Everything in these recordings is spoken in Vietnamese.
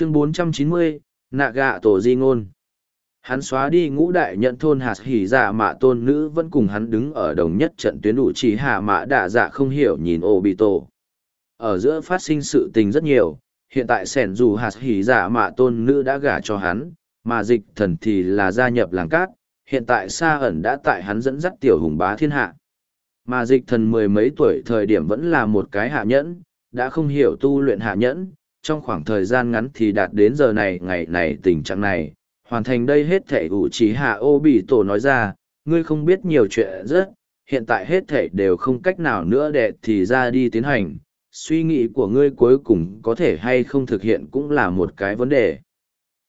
chương 490, nạ gạ tổ di ngôn. Hắn xóa đi ngũ đại nhận thôn hạt hỉ dạ mạ tôn nữ vẫn cùng hắn đứng ở đồng nhất trận tuyến đủ chỉ hạ mã đạ dạ không hiểu nhìn ô bị tổ. Ở giữa phát sinh sự tình rất nhiều hiện tại sẻn dù hạt hỉ dạ mạ tôn nữ đã gả cho hắn mà dịch thần thì là gia nhập làng cát hiện tại sa ẩn đã tại hắn dẫn dắt tiểu hùng bá thiên hạ. Mà dịch thần mười mấy tuổi thời điểm vẫn là một cái hạ nhẫn đã không hiểu tu luyện hạ nhẫn trong khoảng thời gian ngắn thì đạt đến giờ này, ngày này tình trạng này. Hoàn thành đây hết thể ủ trí hạ ô bị tổ nói ra, ngươi không biết nhiều chuyện rất, hiện tại hết thể đều không cách nào nữa đệ thì ra đi tiến hành. Suy nghĩ của ngươi cuối cùng có thể hay không thực hiện cũng là một cái vấn đề.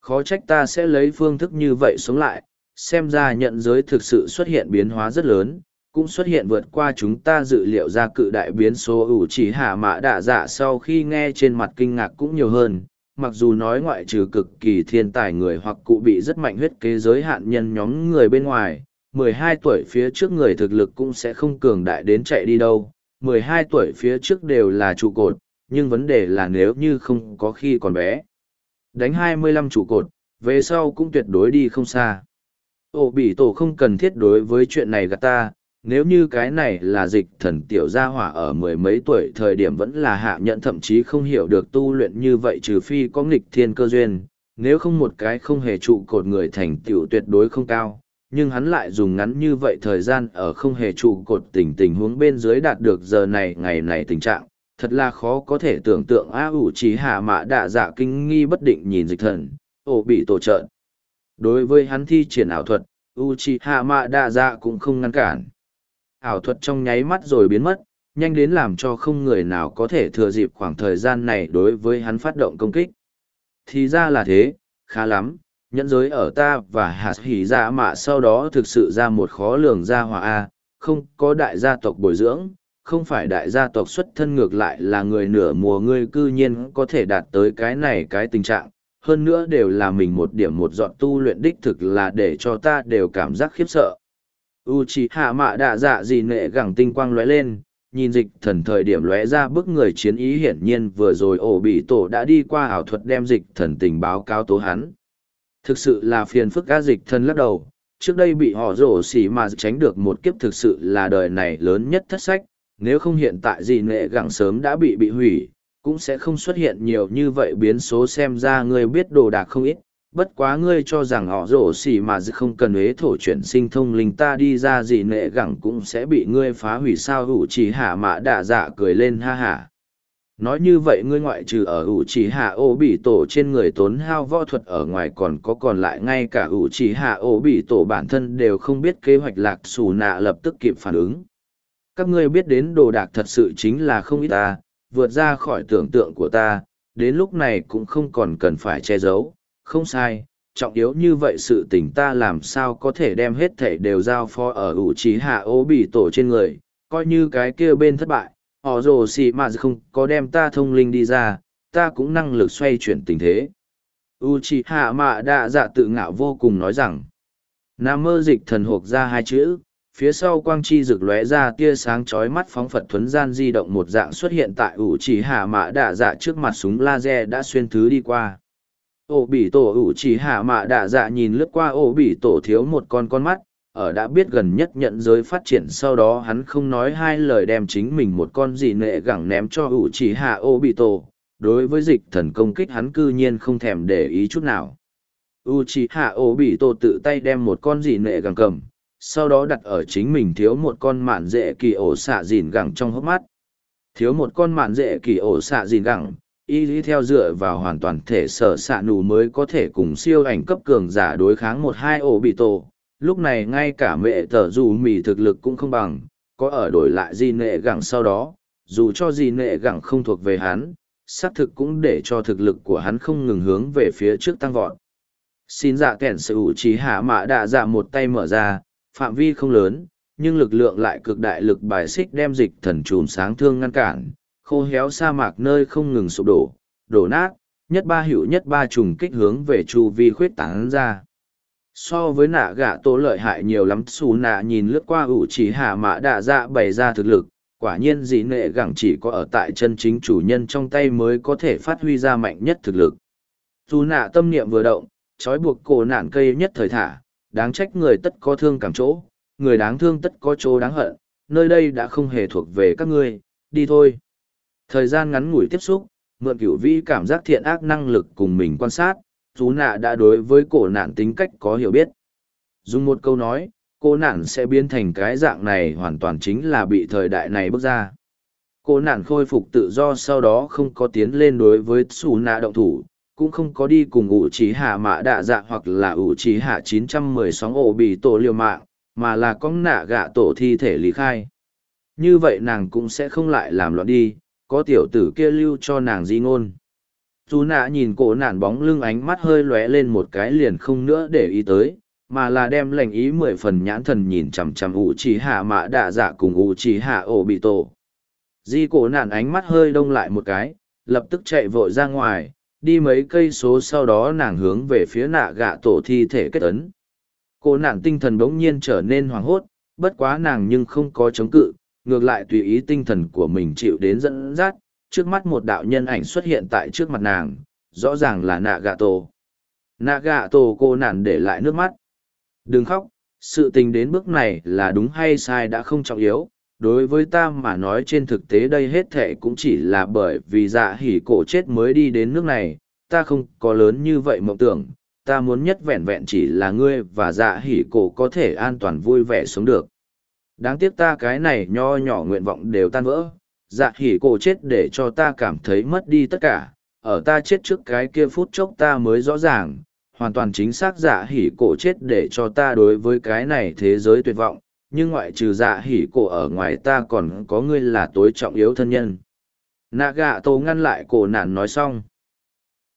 Khó trách ta sẽ lấy phương thức như vậy sống lại. Xem ra nhận giới thực sự xuất hiện biến hóa rất lớn cũng xuất hiện vượt qua chúng ta dự liệu ra cự đại biến số ủ chỉ hạ mã đạ dạ sau khi nghe trên mặt kinh ngạc cũng nhiều hơn mặc dù nói ngoại trừ cực kỳ thiên tài người hoặc cụ bị rất mạnh huyết kế giới hạn nhân nhóm người bên ngoài, 12 tuổi phía trước người thực lực cũng sẽ không cường đại đến chạy đi đâu, 12 tuổi phía trước đều là trụ cột, nhưng vấn đề là nếu như không có khi còn bé. Đánh 25 trụ cột, về sau cũng tuyệt đối đi không xa. Ổ bị tổ không cần thiết đối với chuyện này gạt ta, nếu như cái này là dịch thần tiểu gia hỏa ở mười mấy tuổi thời điểm vẫn là hạ nhận thậm chí không hiểu được tu luyện như vậy trừ phi có nghịch thiên cơ duyên, nếu không một cái không hề trụ cột người thành tiểu tuyệt đối không cao, nhưng hắn lại dùng ngắn như vậy thời gian ở không hề trụ cột tình tình huống bên dưới đạt được giờ này ngày này tình trạng, thật là khó có thể tưởng tượng a ủ trí hạ mã đạ dạ kinh nghi bất định nhìn dịch thần, ổ bị tổ trợ. Đối với hắn thi triển ảo thuật, Uchiha Mạ Đa Dạ cũng không ngăn cản ảo thuật trong nháy mắt rồi biến mất, nhanh đến làm cho không người nào có thể thừa dịp khoảng thời gian này đối với hắn phát động công kích. Thì ra là thế, khá lắm, nhẫn giới ở ta và hạt hỉ ra dạ mạ sau đó thực sự ra một khó lường gia hòa A, không có đại gia tộc bồi dưỡng, không phải đại gia tộc xuất thân ngược lại là người nửa mùa ngươi cư nhiên có thể đạt tới cái này cái tình trạng, hơn nữa đều là mình một điểm một dọn tu luyện đích thực là để cho ta đều cảm giác khiếp sợ u chỉ hạ mạ đạ dạ gì nệ gẳng tinh quang lóe lên, nhìn dịch thần thời điểm lóe ra bức người chiến ý hiển nhiên vừa rồi ổ bị tổ đã đi qua ảo thuật đem dịch thần tình báo cáo tố hắn. Thực sự là phiền phức ca dịch thần lắc đầu, trước đây bị họ rổ xỉ mà tránh được một kiếp thực sự là đời này lớn nhất thất sách, nếu không hiện tại gì nệ gẳng sớm đã bị bị hủy, cũng sẽ không xuất hiện nhiều như vậy biến số xem ra ngươi biết đồ đạc không ít bất quá ngươi cho rằng họ rổ xỉ mà không cần ế thổ chuyển sinh thông linh ta đi ra gì nệ gẳng cũng sẽ bị ngươi phá hủy sao ủ chỉ hạ mạ đạ dạ cười lên ha hả nói như vậy ngươi ngoại trừ ở ủ chỉ hạ ô bị tổ trên người tốn hao võ thuật ở ngoài còn có còn lại ngay cả ủ chỉ hạ ô bị tổ bản thân đều không biết kế hoạch lạc xù nạ lập tức kịp phản ứng. Các ngươi biết đến đồ đạc thật sự chính là không ít ta, vượt ra khỏi tưởng tượng của ta, đến lúc này cũng không còn cần phải che giấu không sai, trọng yếu như vậy sự tình ta làm sao có thể đem hết thể đều giao phó ở ủ trí hạ ố bị tổ trên người, coi như cái kia bên thất bại, họ rồ xì mà không có đem ta thông linh đi ra, ta cũng năng lực xoay chuyển tình thế. Uchiha Mạ Đạ Dạ tự ngạo vô cùng nói rằng, Nam mơ dịch thần hộp ra hai chữ, phía sau quang chi rực lóe ra tia sáng chói mắt phóng phật thuấn gian di động một dạng xuất hiện tại Uchiha Mạ Đạ Dạ trước mặt súng laser đã xuyên thứ đi qua ổ bị tổ ủ chỉ hạ mạ đạ dạ nhìn lướt qua ổ bị tổ thiếu một con con mắt, ở đã biết gần nhất nhận giới phát triển sau đó hắn không nói hai lời đem chính mình một con gì nệ gẳng ném cho ủ chỉ hạ ổ bị tổ. Đối với dịch thần công kích hắn cư nhiên không thèm để ý chút nào. U chỉ hạ ổ bị tổ tự tay đem một con gì nệ gẳng cầm, sau đó đặt ở chính mình thiếu một con mạn dễ kỳ ổ xạ dìn gẳng trong hốc mắt. Thiếu một con mạn dễ kỳ ổ xạ dìn gẳng y lý theo dựa vào hoàn toàn thể sở s ạ nù mới có thể cùng siêu ảnh cấp cường giả đối kháng một hai ổ bị tổ. Lúc này ngay cả mẹ tờ dù mì thực lực cũng không bằng, có ở đổi lại di nệ gẳng sau đó, dù cho di nệ gẳng không thuộc về hắn, xác thực cũng để cho thực lực của hắn không ngừng hướng về phía trước tăng vọt. Xin dạ kẻn sự ủ trí hạ mạ đạ dạ một tay mở ra, phạm vi không lớn, nhưng lực lượng lại cực đại lực bài xích đem dịch thần chùm sáng thương ngăn cản khô héo sa mạc nơi không ngừng sụp đổ, đổ nát, nhất ba hữu nhất ba trùng kích hướng về chu vi khuyết tán ra. So với nạ gạ tổ lợi hại nhiều lắm xù nạ nhìn lướt qua ủ chỉ hạ mã đạ dạ bày ra thực lực, quả nhiên dị nệ gẳng chỉ có ở tại chân chính chủ nhân trong tay mới có thể phát huy ra mạnh nhất thực lực. dù nạ tâm niệm vừa động trói buộc cổ nạn cây nhất thời thả đáng trách người tất có thương cảm chỗ người đáng thương tất có chỗ đáng hận nơi đây đã không hề thuộc về các ngươi đi thôi thời gian ngắn ngủi tiếp xúc, mượn cửu vi cảm giác thiện ác năng lực cùng mình quan sát chú nạ đã đối với cổ nạn tính cách có hiểu biết. Dùng một câu nói cô nạn sẽ biến thành cái dạng này hoàn toàn chính là bị thời đại này bước ra. Cô nạn khôi phục tự do sau đó không có tiến lên đối với xù nạ động thủ, cũng không có đi cùng ủ trí hạ mã đạ dạ hoặc là ủ trí hạ 916 ổ bị tổ liều mạng, mà là con nạ gạ tổ thi thể lý khai. Như vậy nàng cũng sẽ không lại làm loạn đi có tiểu tử kia lưu cho nàng di ngôn. Dù nạ nhìn cổ nạn bóng lưng ánh mắt hơi lóe lên một cái liền không nữa để ý tới, mà là đem lệnh ý mười phần nhãn thần nhìn chằm chằm ủ chỉ hạ mã đạ giả cùng ủ chỉ hạ ổ bị tổ di cổ nạn ánh mắt hơi đông lại một cái, lập tức chạy vội ra ngoài, đi mấy cây số sau đó nàng hướng về phía nạ gạ tổ thi thể kết ấn. Cổ nạn tinh thần bỗng nhiên trở nên hoảng hốt, bất quá nàng nhưng không có chống cự ngược lại tùy ý tinh thần của mình chịu đến dẫn dắt, trước mắt một đạo nhân ảnh xuất hiện tại trước mặt nàng, rõ ràng là nạ gạ tổ nạ gạ tổ cô nản để lại nước mắt. Đừng khóc, sự tình đến bước này là đúng hay sai đã không trọng yếu, đối với ta mà nói trên thực tế đây hết thệ cũng chỉ là bởi vì dạ hỉ cổ chết mới đi đến nước này, ta không có lớn như vậy mộng tưởng, ta muốn nhất vẹn vẹn chỉ là ngươi và dạ hỉ cổ có thể an toàn vui vẻ sống được đáng tiếc ta cái này nho nhỏ nguyện vọng đều tan vỡ. Dạ hỉ cổ chết để cho ta cảm thấy mất đi tất cả. Ở ta chết trước cái kia phút chốc ta mới rõ ràng. Hoàn toàn chính xác dạ hỉ cổ chết để cho ta đối với cái này thế giới tuyệt vọng. Nhưng ngoại trừ dạ hỉ cổ ở ngoài ta còn có ngươi là tối trọng yếu thân nhân. Nạ gạ tổ ngăn lại cổ nạn nói xong.